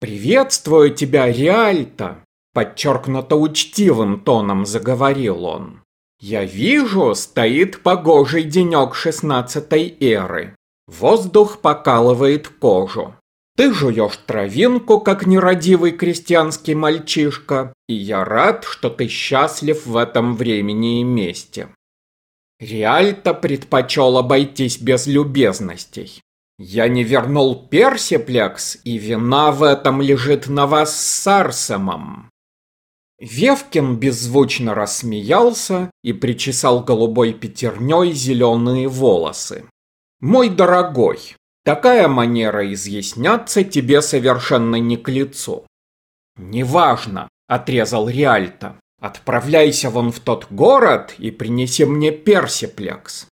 «Приветствую тебя, Реальто!» Подчеркнуто учтивым тоном заговорил он. «Я вижу, стоит погожий денек шестнадцатой эры. Воздух покалывает кожу. Ты жуешь травинку, как нерадивый крестьянский мальчишка, и я рад, что ты счастлив в этом времени и месте. Реальто предпочел обойтись без любезностей. Я не вернул Персиплекс, и вина в этом лежит на вас с Сарсемом. Вевкин беззвучно рассмеялся и причесал голубой пятерней зеленые волосы. «Мой дорогой, такая манера изъясняться тебе совершенно не к лицу». «Неважно», — отрезал Риальто. Отправляйся вон в тот город и принеси мне персиплекс.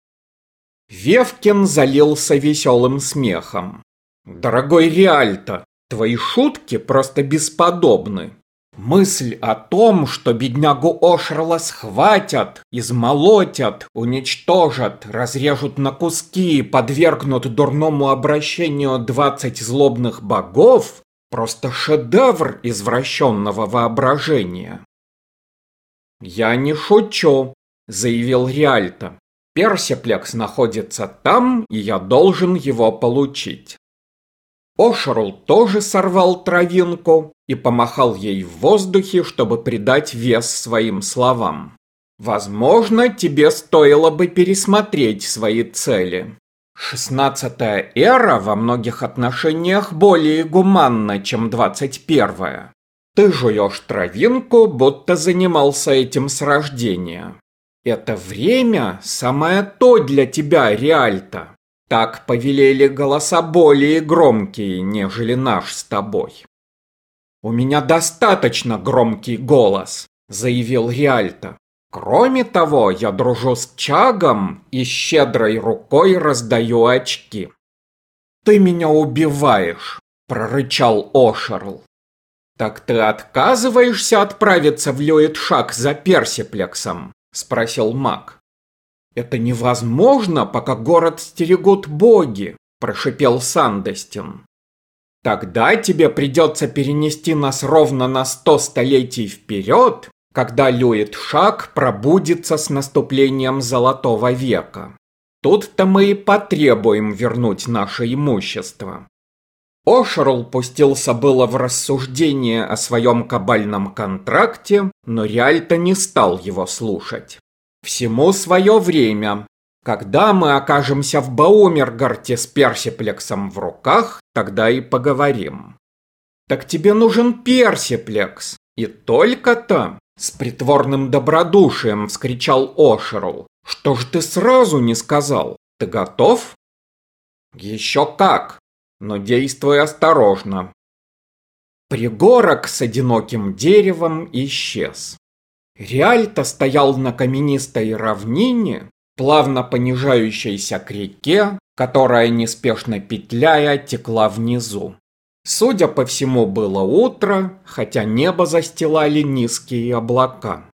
Вевкин залился веселым смехом. Дорогой Риальто, твои шутки просто бесподобны. Мысль о том, что беднягу Ошерла схватят, измолотят, уничтожат, разрежут на куски и подвергнут дурному обращению двадцать злобных богов, просто шедевр извращенного воображения. «Я не шучу», — заявил Риальто. «Персиплекс находится там, и я должен его получить». Ошерл тоже сорвал травинку и помахал ей в воздухе, чтобы придать вес своим словам. «Возможно, тебе стоило бы пересмотреть свои цели. Шестнадцатая эра во многих отношениях более гуманна, чем двадцать первая. Ты жуешь травинку, будто занимался этим с рождения. Это время самое то для тебя, Реальто. Так повелели голоса более громкие, нежели наш с тобой. У меня достаточно громкий голос, заявил Реальто. Кроме того, я дружу с Чагом и щедрой рукой раздаю очки. Ты меня убиваешь, прорычал Ошерл. «Так ты отказываешься отправиться в Лёитшак за Персиплексом?» – спросил маг. «Это невозможно, пока город стерегут боги», – прошипел Сандестин. «Тогда тебе придется перенести нас ровно на сто столетий вперед, когда Лёитшак пробудится с наступлением Золотого века. Тут-то мы и потребуем вернуть наше имущество. Ошерл пустился было в рассуждение о своем кабальном контракте, но Риальто не стал его слушать. Всему свое время. Когда мы окажемся в Баумергарте с персиплексом в руках, тогда и поговорим. Так тебе нужен персиплекс. И только-то, с притворным добродушием вскричал Ошерл. Что ж ты сразу не сказал? Ты готов? Еще как, но действуй осторожно. Пригорок с одиноким деревом исчез. Реальто стоял на каменистой равнине, плавно понижающейся к реке, которая, неспешно петляя, текла внизу. Судя по всему, было утро, хотя небо застилали низкие облака.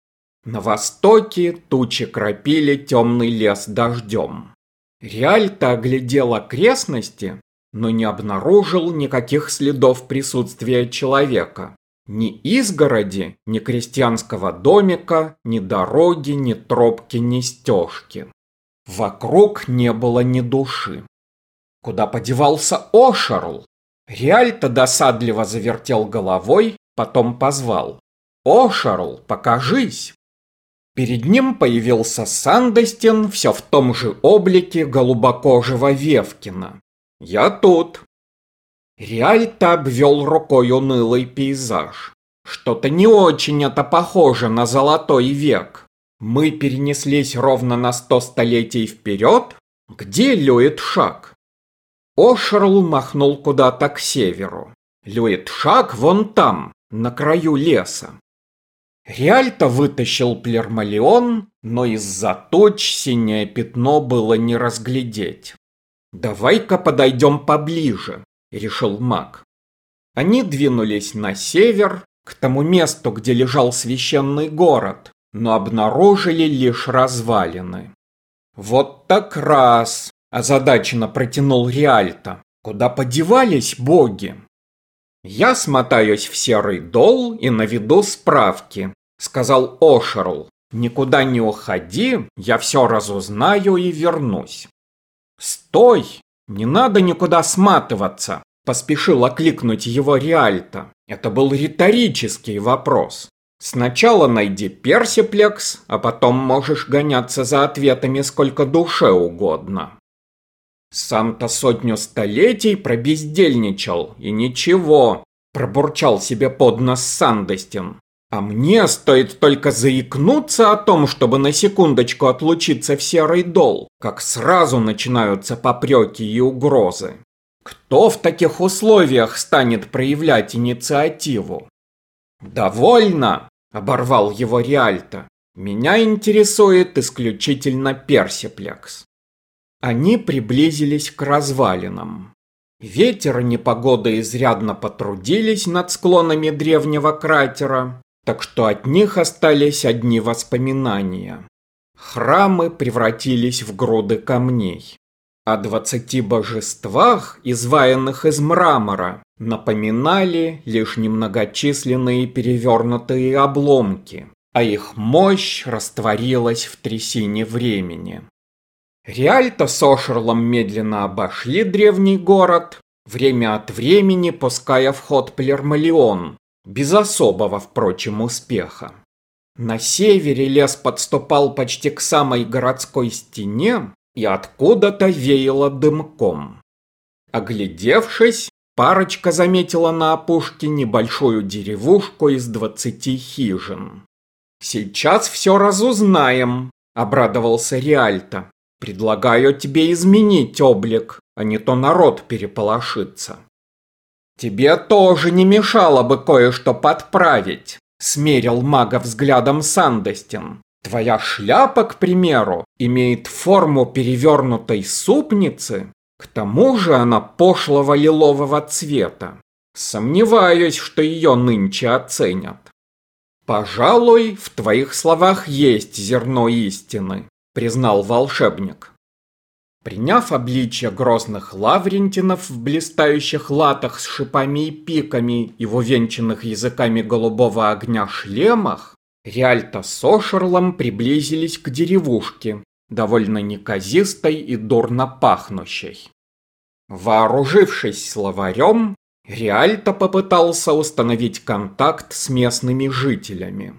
На востоке тучи кропили темный лес дождем. Реальто оглядел окрестности но не обнаружил никаких следов присутствия человека. Ни изгороди, ни крестьянского домика, ни дороги, ни тропки, ни стежки. Вокруг не было ни души. Куда подевался Ошерл? Реальто досадливо завертел головой, потом позвал. «Ошерл, покажись!» Перед ним появился Сандестин все в том же облике голубокожего Вевкина. «Я тут». Риальто обвел рукой унылый пейзаж. Что-то не очень это похоже на золотой век. Мы перенеслись ровно на сто столетий вперед? Где Люит Шаг? Ошерл махнул куда-то к северу. Люит Шаг вон там, на краю леса. Риальто вытащил плермалион, но из-за туч синее пятно было не разглядеть. «Давай-ка подойдем поближе», — решил маг. Они двинулись на север, к тому месту, где лежал священный город, но обнаружили лишь развалины. «Вот так раз!» – озадаченно протянул Риальто. «Куда подевались боги?» «Я смотаюсь в серый дол и наведу справки», — сказал Ошерл. «Никуда не уходи, я все разузнаю и вернусь». «Стой! Не надо никуда сматываться!» — поспешил окликнуть его Риальто. Это был риторический вопрос. Сначала найди персиплекс, а потом можешь гоняться за ответами сколько душе угодно. Сам-то сотню столетий пробездельничал, и ничего, пробурчал себе под нос Сандостин. А мне стоит только заикнуться о том, чтобы на секундочку отлучиться в серый дол, как сразу начинаются попреки и угрозы. Кто в таких условиях станет проявлять инициативу? «Довольно!» – оборвал его Риальто. «Меня интересует исключительно персиплекс». Они приблизились к развалинам. Ветер и непогода изрядно потрудились над склонами древнего кратера, так что от них остались одни воспоминания. Храмы превратились в груды камней. О двадцати божествах, изваянных из мрамора, напоминали лишь немногочисленные перевернутые обломки, а их мощь растворилась в трясине времени. Реальто с Ошерлом медленно обошли древний город, время от времени пуская в ход Плермалион, без особого, впрочем, успеха. На севере лес подступал почти к самой городской стене и откуда-то веяло дымком. Оглядевшись, парочка заметила на опушке небольшую деревушку из двадцати хижин. «Сейчас все разузнаем», — обрадовался Риальто. «Предлагаю тебе изменить облик, а не то народ переполошится». «Тебе тоже не мешало бы кое-что подправить», — смерил мага взглядом Сандостин. «Твоя шляпа, к примеру, имеет форму перевернутой супницы, к тому же она пошлого лилового цвета. Сомневаюсь, что ее нынче оценят». «Пожалуй, в твоих словах есть зерно истины», — признал волшебник. Приняв обличье грозных лаврентинов в блистающих латах с шипами и пиками и в увенчанных языками голубого огня шлемах, Риальто с Ошерлом приблизились к деревушке, довольно неказистой и дурно пахнущей. Вооружившись словарем, Риальто попытался установить контакт с местными жителями.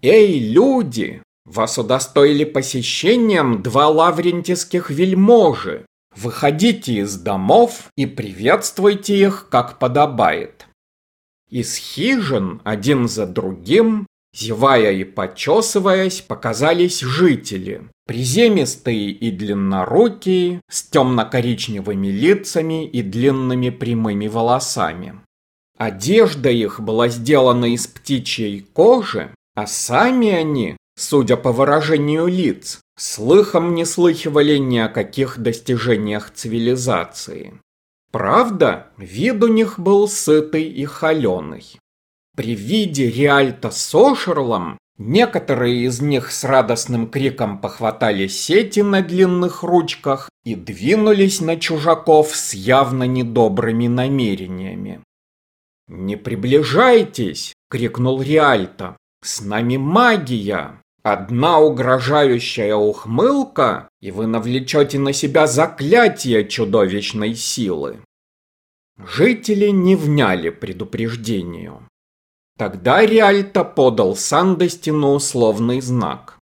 «Эй, люди!» Вас удостоили посещением два лаврентийских вельможи. Выходите из домов и приветствуйте их, как подобает. Из хижин один за другим, зевая и почесываясь, показались жители. Приземистые и длиннорукие, с темно-коричневыми лицами и длинными прямыми волосами. Одежда их была сделана из птичьей кожи, а сами они Судя по выражению лиц, слыхом не слыхивали ни о каких достижениях цивилизации. Правда, вид у них был сытый и холеный. При виде Риальта с Ошерлом некоторые из них с радостным криком похватали сети на длинных ручках и двинулись на чужаков с явно недобрыми намерениями. «Не приближайтесь!» — крикнул Риальто. «С нами магия!» Одна угрожающая ухмылка, и вы навлечете на себя заклятие чудовищной силы. Жители не вняли предупреждению. Тогда Риальто подал Сандестину условный знак.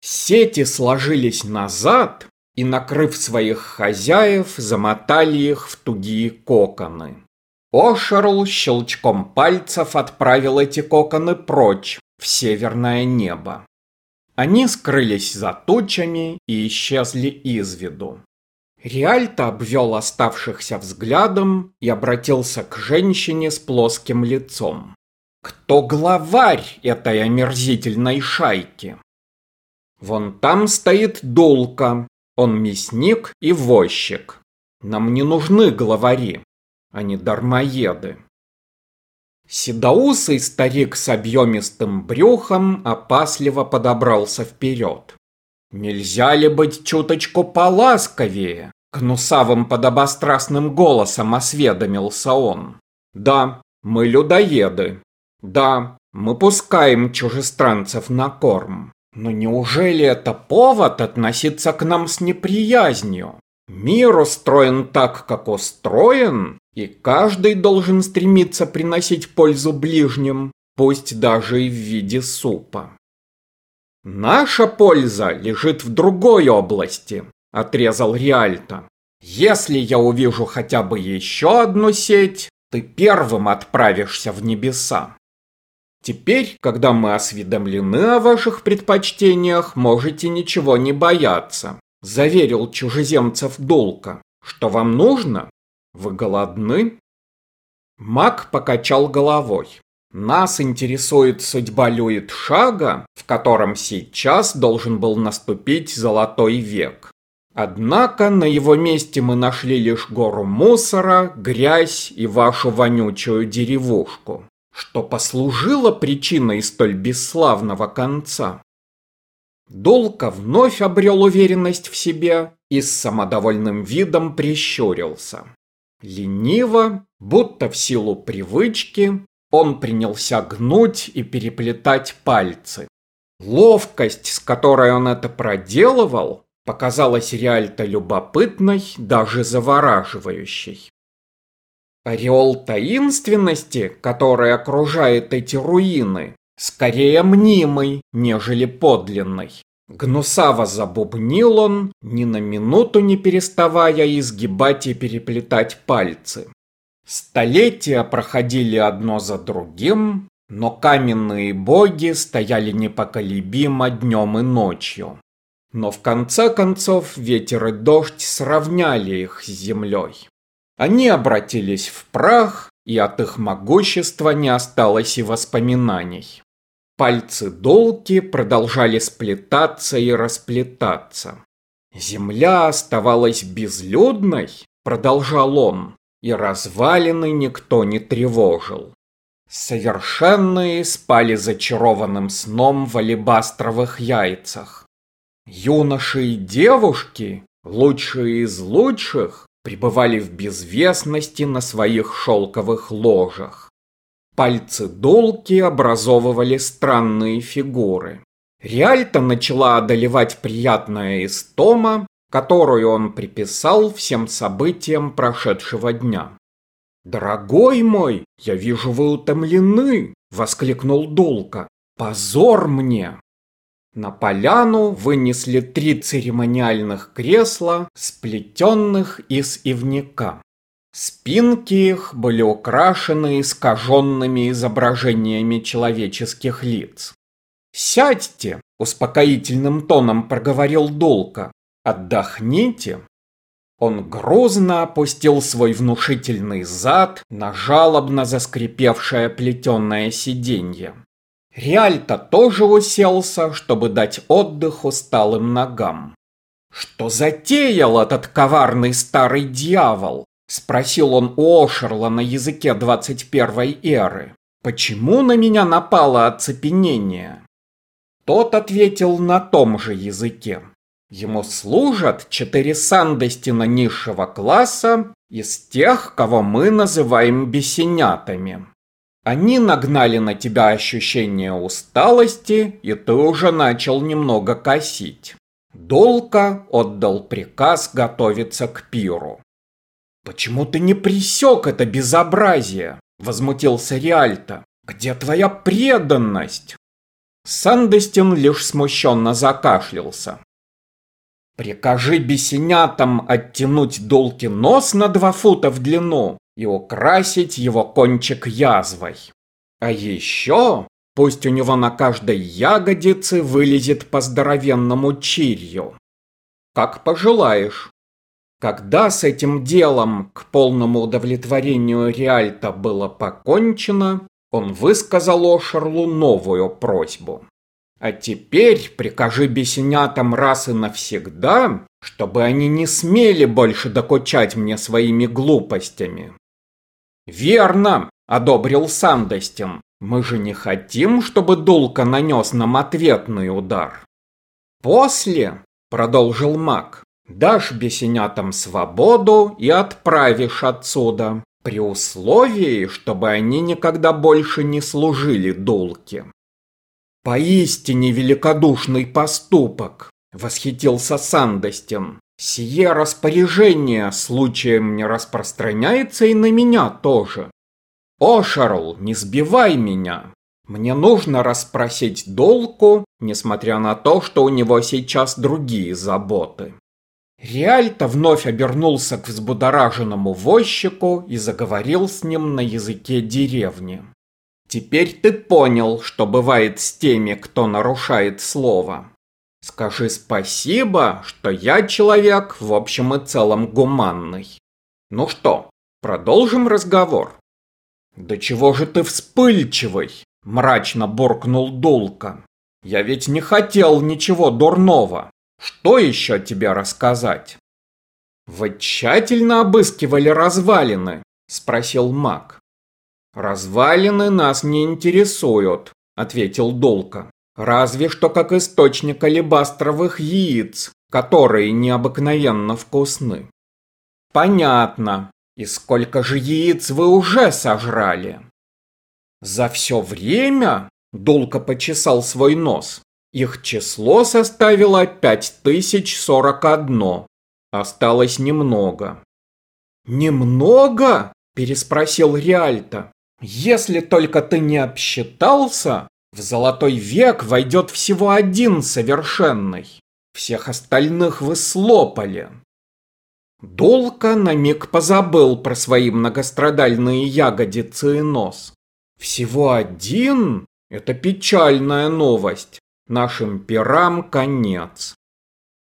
Сети сложились назад и, накрыв своих хозяев, замотали их в тугие коконы. Ошерл щелчком пальцев отправил эти коконы прочь, в северное небо. Они скрылись за тучами и исчезли из виду. Риальто обвел оставшихся взглядом и обратился к женщине с плоским лицом. «Кто главарь этой омерзительной шайки?» «Вон там стоит Дулка. Он мясник и возчик. Нам не нужны главари, они дармоеды». Седоусый старик с объемистым брюхом опасливо подобрался вперед. «Нельзя ли быть чуточку поласковее?» Гнусавым подобострастным голосом осведомился он. «Да, Мы людоеды. Да, мы пускаем чужестранцев на корм. Но неужели это повод относиться к нам с неприязнью? Мир устроен так, как устроен, и каждый должен стремиться приносить пользу ближним, пусть даже и в виде супа. Наша польза лежит в другой области, отрезал Риальто. Если я увижу хотя бы еще одну сеть, ты первым отправишься в небеса. Теперь, когда мы осведомлены о ваших предпочтениях, можете ничего не бояться, заверил чужеземцев Дулка. Что вам нужно? Вы голодны? Мак покачал головой. Нас интересует судьба Люит Шага, в котором сейчас должен был наступить золотой век. Однако на его месте мы нашли лишь гору мусора, грязь и вашу вонючую деревушку что послужило причиной столь бесславного конца. Долка вновь обрел уверенность в себе и с самодовольным видом прищурился. Лениво, будто в силу привычки, он принялся гнуть и переплетать пальцы. Ловкость, с которой он это проделывал, показалась Риальто любопытной, даже завораживающей. Ореол таинственности, который окружает эти руины, скорее мнимый, нежели подлинный. Гнусаво забубнил он, ни на минуту не переставая изгибать и переплетать пальцы. Столетия проходили одно за другим, но каменные боги стояли непоколебимо днем и ночью. Но в конце концов ветер и дождь сравняли их с землей. Они обратились в прах, и от их могущества не осталось и воспоминаний. Пальцы долги продолжали сплетаться и расплетаться. Земля оставалась безлюдной, продолжал он, и развалины никто не тревожил. Совершенные спали зачарованным сном в алебастровых яйцах. Юноши и девушки, лучшие из лучших, пребывали в безвестности на своих шелковых ложах. Пальцы долки образовывали странные фигуры. Риальто начала одолевать приятная истома, которую он приписал всем событиям прошедшего дня. «Дорогой мой, я вижу, вы утомлены!» — воскликнул Дулка. «Позор мне!» На поляну вынесли три церемониальных кресла, сплетенных из ивника. Спинки их были украшены искаженными изображениями человеческих лиц. «Сядьте!» – успокоительным тоном проговорил Дулка. «Отдохните!» Он грозно опустил свой внушительный зад на жалобно заскрипевшее плетеное сиденье. Риальто тоже уселся, чтобы дать отдых усталым ногам. «Что затеял этот коварный старый дьявол?» – спросил он у Ошерла на языке 21 эры. «Почему на меня напало оцепенение?» Тот ответил на том же языке. Ему служат четыре сандестина низшего класса из тех, кого мы называем бесенятами. Они нагнали на тебя ощущение усталости, и ты уже начал немного косить. Долка отдал приказ готовиться к пиру. «Почему ты не присек это безобразие?» – возмутился Риальто. «Где твоя преданность?» Сандестин лишь смущенно закашлялся. «Прикажи бесенятам оттянуть Долки нос на два фута в длину и украсить его кончик язвой. А еще пусть у него на каждой ягодице вылезет по здоровенному чирью. Как пожелаешь. Когда с этим делом к полному удовлетворению Риальта было покончено, он высказал Ошерлу новую просьбу. А теперь прикажи бесенятам раз и навсегда, чтобы они не смели больше докучать мне своими глупостями. «Верно!» – одобрил Сандостин. «Мы же не хотим, чтобы Дулка нанес нам ответный удар». «После», – продолжил маг, – «дашь бесенятам свободу и отправишь отсюда. При условии, чтобы они никогда больше не служили Дулке. «Поистине великодушный поступок!» — восхитился Сандостин. «Сие распоряжение случаем не распространяется и на меня тоже. О, Шарл, не сбивай меня! Мне нужно расспросить Долку, несмотря на то, что у него сейчас другие заботы». Реальто вновь обернулся к взбудораженному возчику и заговорил с ним на языке деревни. Теперь ты понял, что бывает с теми, кто нарушает слово. Скажи спасибо, что я человек в общем и целом гуманный. Ну что, продолжим разговор? Да чего же ты вспыльчивый? Мрачно буркнул Дулка. Я ведь не хотел ничего дурного. Что еще тебе рассказать? Вы тщательно обыскивали развалины? Спросил маг. «Развалины нас не интересуют», — ответил Долка. «Разве что как источник алебастровых яиц, которые необыкновенно вкусны». «Понятно. И сколько же яиц вы уже сожрали?» «За все время?» — Долка почесал свой нос. «Их число составило 5041. Осталось немного». «Немного?» – переспросил Риальто. Если только ты не обсчитался, в золотой век войдет всего один совершенный. Всех остальных вы слопали. Долка на миг позабыл про свои многострадальные ягодицы и нос. Всего один? Это печальная новость. Нашим пирам конец.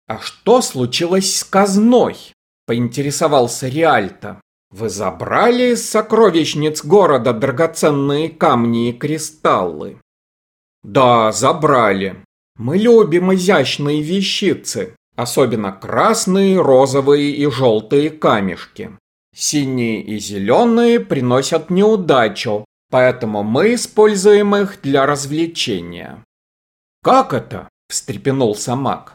А что случилось с казной? Поинтересовался Риальто. Вы забрали из сокровищниц города драгоценные камни и кристаллы? Да, забрали. Мы любим изящные вещицы, особенно красные, розовые и желтые камешки. Синие и зеленые приносят неудачу, поэтому мы используем их для развлечения. Как это? встрепенулся маг.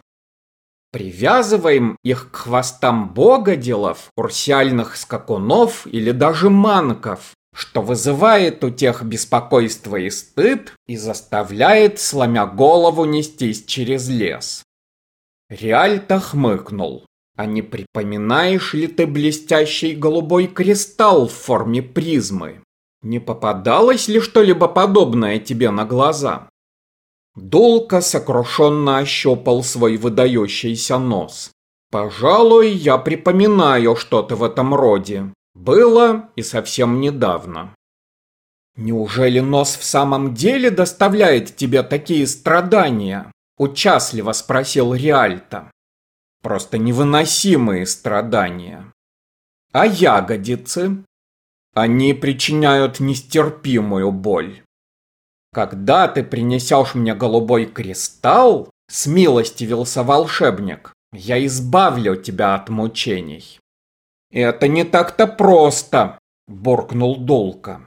Привязываем их к хвостам богоделов, урсиальных скакунов или даже манков, что вызывает у тех беспокойство и стыд и заставляет, сломя голову, нестись через лес. Реальто хмыкнул. А не припоминаешь ли ты блестящий голубой кристалл в форме призмы? Не попадалось ли что-либо подобное тебе на глаза? Долго сокрушенно ощупал свой выдающийся нос. «Пожалуй, я припоминаю что-то в этом роде. Было и совсем недавно». «Неужели нос в самом деле доставляет тебе такие страдания?» – участливо спросил Риальто. «Просто невыносимые страдания». «А ягодицы?» «Они причиняют нестерпимую боль». «Когда ты принесешь мне голубой кристалл, — смилостивился волшебник, — я избавлю тебя от мучений». «Это не так-то просто», — буркнул Дулка.